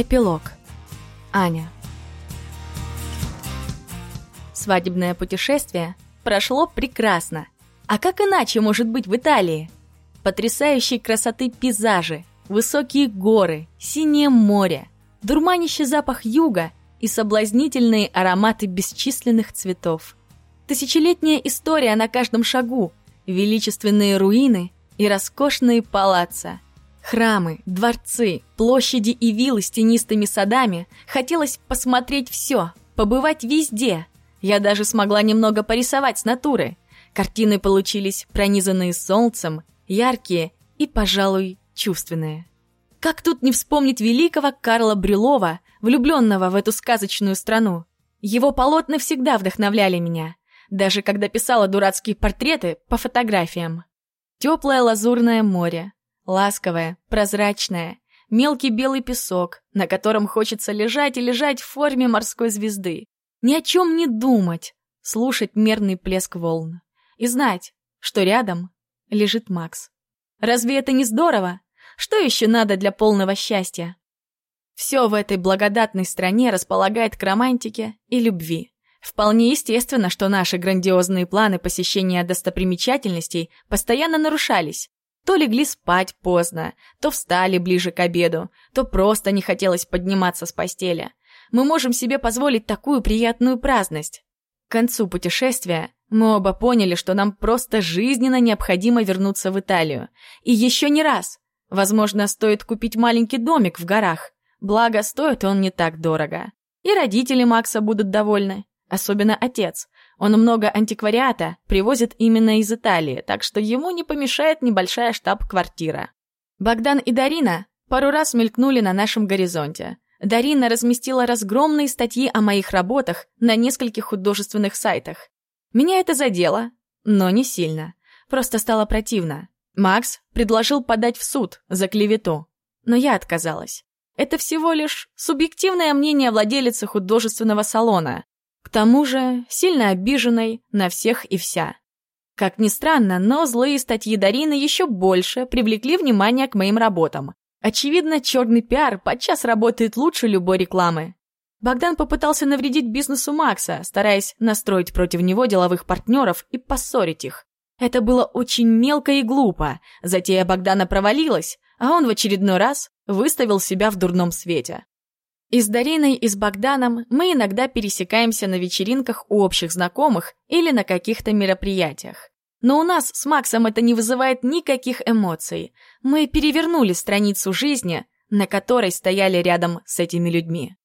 Эпилог. Аня. Свадебное путешествие прошло прекрасно. А как иначе может быть в Италии? Потрясающей красоты пейзажи, высокие горы, синее море, дурманящий запах юга и соблазнительные ароматы бесчисленных цветов. Тысячелетняя история на каждом шагу, величественные руины и роскошные палаца – Храмы, дворцы, площади и виллы с тенистыми садами. Хотелось посмотреть все, побывать везде. Я даже смогла немного порисовать с натуры. Картины получились пронизанные солнцем, яркие и, пожалуй, чувственные. Как тут не вспомнить великого Карла Брюлова, влюбленного в эту сказочную страну? Его полотна всегда вдохновляли меня, даже когда писала дурацкие портреты по фотографиям. Теплое лазурное море, Ласковое, прозрачное, мелкий белый песок, на котором хочется лежать и лежать в форме морской звезды. Ни о чем не думать, слушать мерный плеск волн. И знать, что рядом лежит Макс. Разве это не здорово? Что еще надо для полного счастья? Все в этой благодатной стране располагает к романтике и любви. Вполне естественно, что наши грандиозные планы посещения достопримечательностей постоянно нарушались, то легли спать поздно, то встали ближе к обеду, то просто не хотелось подниматься с постели. Мы можем себе позволить такую приятную праздность. К концу путешествия мы оба поняли, что нам просто жизненно необходимо вернуться в Италию. И еще не раз. Возможно, стоит купить маленький домик в горах. Благо, стоит он не так дорого. И родители Макса будут довольны. Особенно отец. Он много антиквариата привозит именно из Италии, так что ему не помешает небольшая штаб-квартира. Богдан и Дарина пару раз мелькнули на нашем горизонте. Дарина разместила разгромные статьи о моих работах на нескольких художественных сайтах. Меня это задело, но не сильно. Просто стало противно. Макс предложил подать в суд за клевету, но я отказалась. Это всего лишь субъективное мнение владелицы художественного салона. К тому же сильно обиженной на всех и вся. Как ни странно, но злые статьи Дарины еще больше привлекли внимание к моим работам. Очевидно, черный пиар подчас работает лучше любой рекламы. Богдан попытался навредить бизнесу Макса, стараясь настроить против него деловых партнеров и поссорить их. Это было очень мелко и глупо. Затея Богдана провалилась, а он в очередной раз выставил себя в дурном свете. И с Дариной, и с Богданом мы иногда пересекаемся на вечеринках у общих знакомых или на каких-то мероприятиях. Но у нас с Максом это не вызывает никаких эмоций. Мы перевернули страницу жизни, на которой стояли рядом с этими людьми.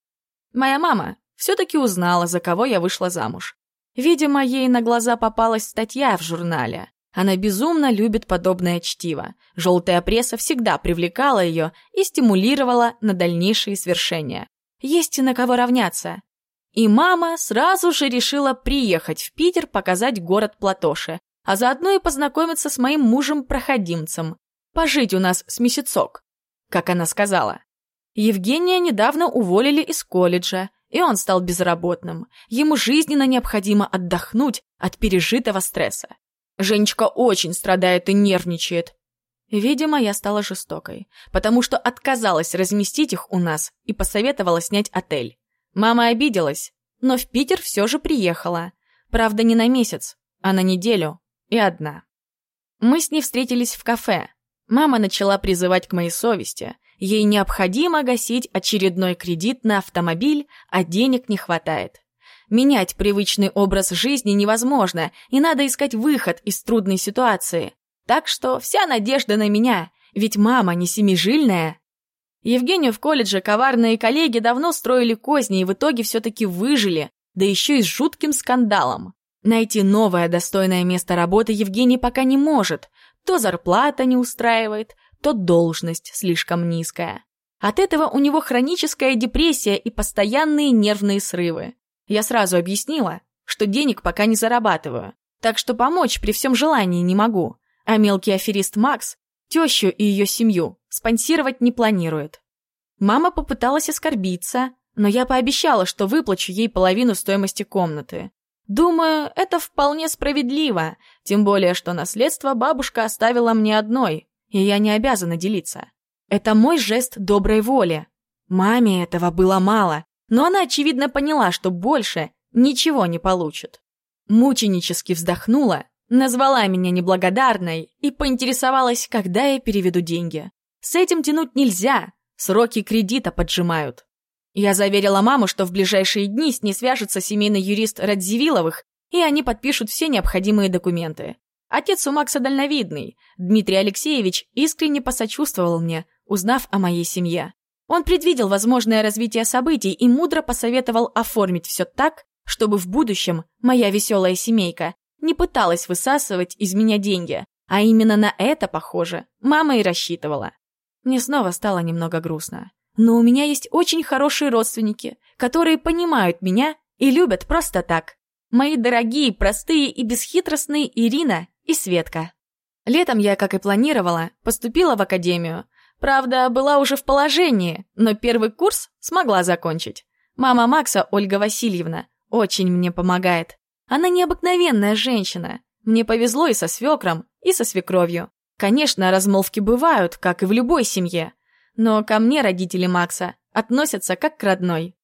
Моя мама все-таки узнала, за кого я вышла замуж. Видимо, ей на глаза попалась статья в журнале. Она безумно любит подобное чтиво. Желтая пресса всегда привлекала ее и стимулировала на дальнейшие свершения есть на кого равняться. И мама сразу же решила приехать в Питер показать город Платоши, а заодно и познакомиться с моим мужем-проходимцем, пожить у нас с месяцок, как она сказала. Евгения недавно уволили из колледжа, и он стал безработным. Ему жизненно необходимо отдохнуть от пережитого стресса. Женечка очень страдает и нервничает. Видимо, я стала жестокой, потому что отказалась разместить их у нас и посоветовала снять отель. Мама обиделась, но в Питер все же приехала. Правда, не на месяц, а на неделю и одна. Мы с ней встретились в кафе. Мама начала призывать к моей совести. Ей необходимо гасить очередной кредит на автомобиль, а денег не хватает. Менять привычный образ жизни невозможно, и надо искать выход из трудной ситуации. Так что вся надежда на меня, ведь мама не семижильная. Евгению в колледже коварные коллеги давно строили козни и в итоге все-таки выжили, да еще и с жутким скандалом. Найти новое достойное место работы Евгений пока не может. То зарплата не устраивает, то должность слишком низкая. От этого у него хроническая депрессия и постоянные нервные срывы. Я сразу объяснила, что денег пока не зарабатываю, так что помочь при всем желании не могу. А мелкий аферист Макс тещу и ее семью спонсировать не планирует. Мама попыталась оскорбиться, но я пообещала, что выплачу ей половину стоимости комнаты. Думаю, это вполне справедливо, тем более, что наследство бабушка оставила мне одной, и я не обязана делиться. Это мой жест доброй воли. Маме этого было мало, но она, очевидно, поняла, что больше ничего не получит. Мученически вздохнула, назвала меня неблагодарной и поинтересовалась, когда я переведу деньги. С этим тянуть нельзя, сроки кредита поджимают. Я заверила маму, что в ближайшие дни с ней свяжется семейный юрист Радзивилловых, и они подпишут все необходимые документы. Отец у Макса дальновидный. Дмитрий Алексеевич искренне посочувствовал мне, узнав о моей семье. Он предвидел возможное развитие событий и мудро посоветовал оформить все так, чтобы в будущем моя веселая семейка не пыталась высасывать из меня деньги, а именно на это, похоже, мама и рассчитывала. Мне снова стало немного грустно. Но у меня есть очень хорошие родственники, которые понимают меня и любят просто так. Мои дорогие, простые и бесхитростные Ирина и Светка. Летом я, как и планировала, поступила в академию. Правда, была уже в положении, но первый курс смогла закончить. Мама Макса, Ольга Васильевна, очень мне помогает. Она необыкновенная женщина. Мне повезло и со свекром, и со свекровью. Конечно, размолвки бывают, как и в любой семье. Но ко мне родители Макса относятся как к родной.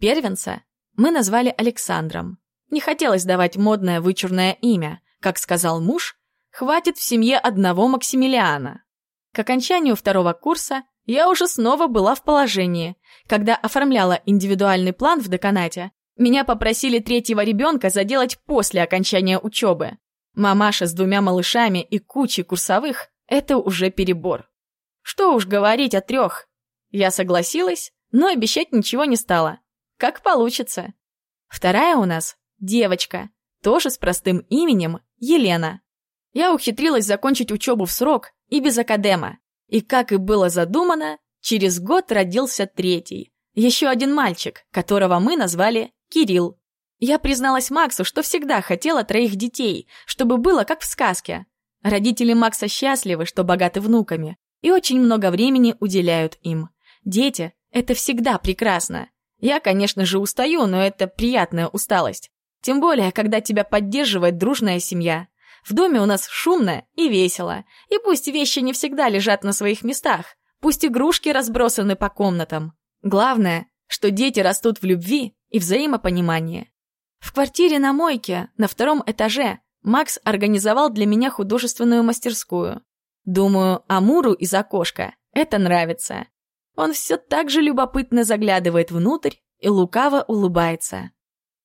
Первенца мы назвали Александром. Не хотелось давать модное вычурное имя. Как сказал муж, хватит в семье одного Максимилиана. К окончанию второго курса я уже снова была в положении. Когда оформляла индивидуальный план в деканате, меня попросили третьего ребенка заделать после окончания учебы. Мамаша с двумя малышами и кучей курсовых – это уже перебор. Что уж говорить о трех. Я согласилась, но обещать ничего не стала. Как получится. Вторая у нас – девочка, тоже с простым именем Елена. Я ухитрилась закончить учебу в срок и без академа. И, как и было задумано, через год родился третий. Еще один мальчик, которого мы назвали Кирилл. Я призналась Максу, что всегда хотела троих детей, чтобы было как в сказке. Родители Макса счастливы, что богаты внуками, и очень много времени уделяют им. Дети — это всегда прекрасно. Я, конечно же, устаю, но это приятная усталость. Тем более, когда тебя поддерживает дружная семья. В доме у нас шумно и весело. И пусть вещи не всегда лежат на своих местах, пусть игрушки разбросаны по комнатам. Главное, что дети растут в любви и взаимопонимании. В квартире на мойке, на втором этаже, Макс организовал для меня художественную мастерскую. Думаю, Амуру из окошка это нравится. Он все так же любопытно заглядывает внутрь и лукаво улыбается.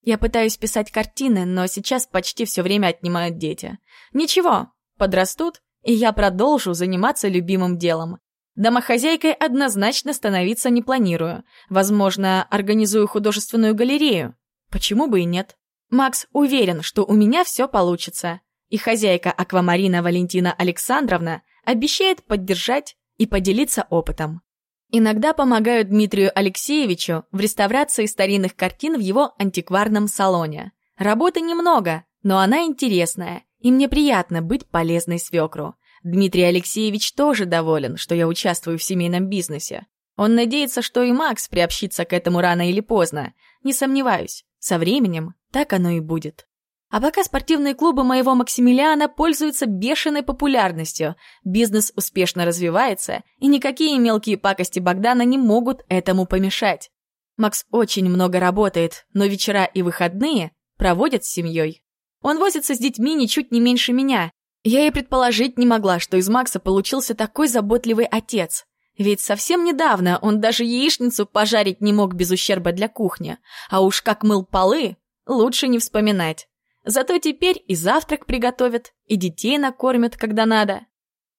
Я пытаюсь писать картины, но сейчас почти все время отнимают дети. Ничего, подрастут, и я продолжу заниматься любимым делом. Домохозяйкой однозначно становиться не планирую. Возможно, организую художественную галерею. Почему бы и нет? Макс уверен, что у меня все получится. И хозяйка аквамарина Валентина Александровна обещает поддержать и поделиться опытом. Иногда помогаю Дмитрию Алексеевичу в реставрации старинных картин в его антикварном салоне. Работы немного, но она интересная, и мне приятно быть полезной свекру. Дмитрий Алексеевич тоже доволен, что я участвую в семейном бизнесе. Он надеется, что и Макс приобщится к этому рано или поздно. Не сомневаюсь, со временем так оно и будет. А пока спортивные клубы моего Максимилиана пользуются бешеной популярностью, бизнес успешно развивается, и никакие мелкие пакости Богдана не могут этому помешать. Макс очень много работает, но вечера и выходные проводят с семьей. Он возится с детьми ничуть не меньше меня. Я и предположить не могла, что из Макса получился такой заботливый отец. Ведь совсем недавно он даже яичницу пожарить не мог без ущерба для кухни, а уж как мыл полы, лучше не вспоминать. Зато теперь и завтрак приготовят, и детей накормят, когда надо.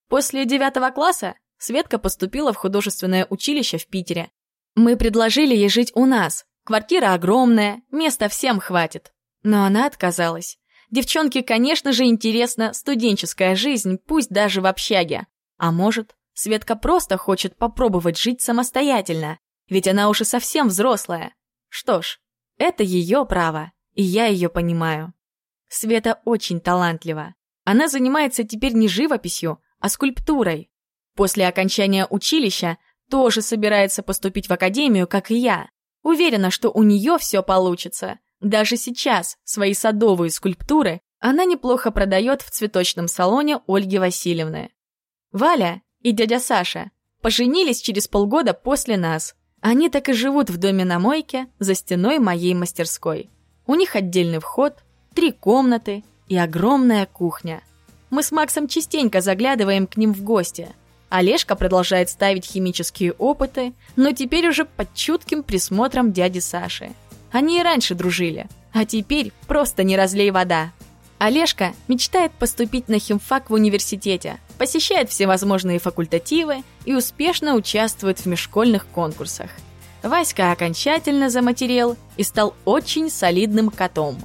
После девятого класса Светка поступила в художественное училище в Питере. Мы предложили ей жить у нас. Квартира огромная, места всем хватит. Но она отказалась. Девчонке, конечно же, интересна студенческая жизнь, пусть даже в общаге. А может, Светка просто хочет попробовать жить самостоятельно, ведь она уже совсем взрослая. Что ж, это ее право, и я ее понимаю. Света очень талантлива. Она занимается теперь не живописью, а скульптурой. После окончания училища тоже собирается поступить в академию, как и я. Уверена, что у нее все получится. Даже сейчас свои садовые скульптуры она неплохо продает в цветочном салоне Ольги Васильевны. Валя и дядя Саша поженились через полгода после нас. Они так и живут в доме на мойке за стеной моей мастерской. У них отдельный вход, три комнаты и огромная кухня. Мы с Максом частенько заглядываем к ним в гости. Олежка продолжает ставить химические опыты, но теперь уже под чутким присмотром дяди Саши. Они и раньше дружили, а теперь просто не разлей вода. Олежка мечтает поступить на химфак в университете, посещает всевозможные факультативы и успешно участвует в межшкольных конкурсах. Васька окончательно заматерел и стал очень солидным котом.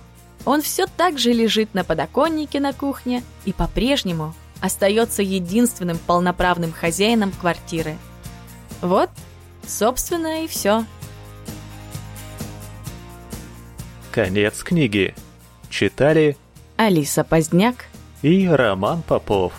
Он все так же лежит на подоконнике на кухне и по-прежнему остается единственным полноправным хозяином квартиры. Вот, собственно, и все. Конец книги. Читали Алиса Поздняк и Роман Попов.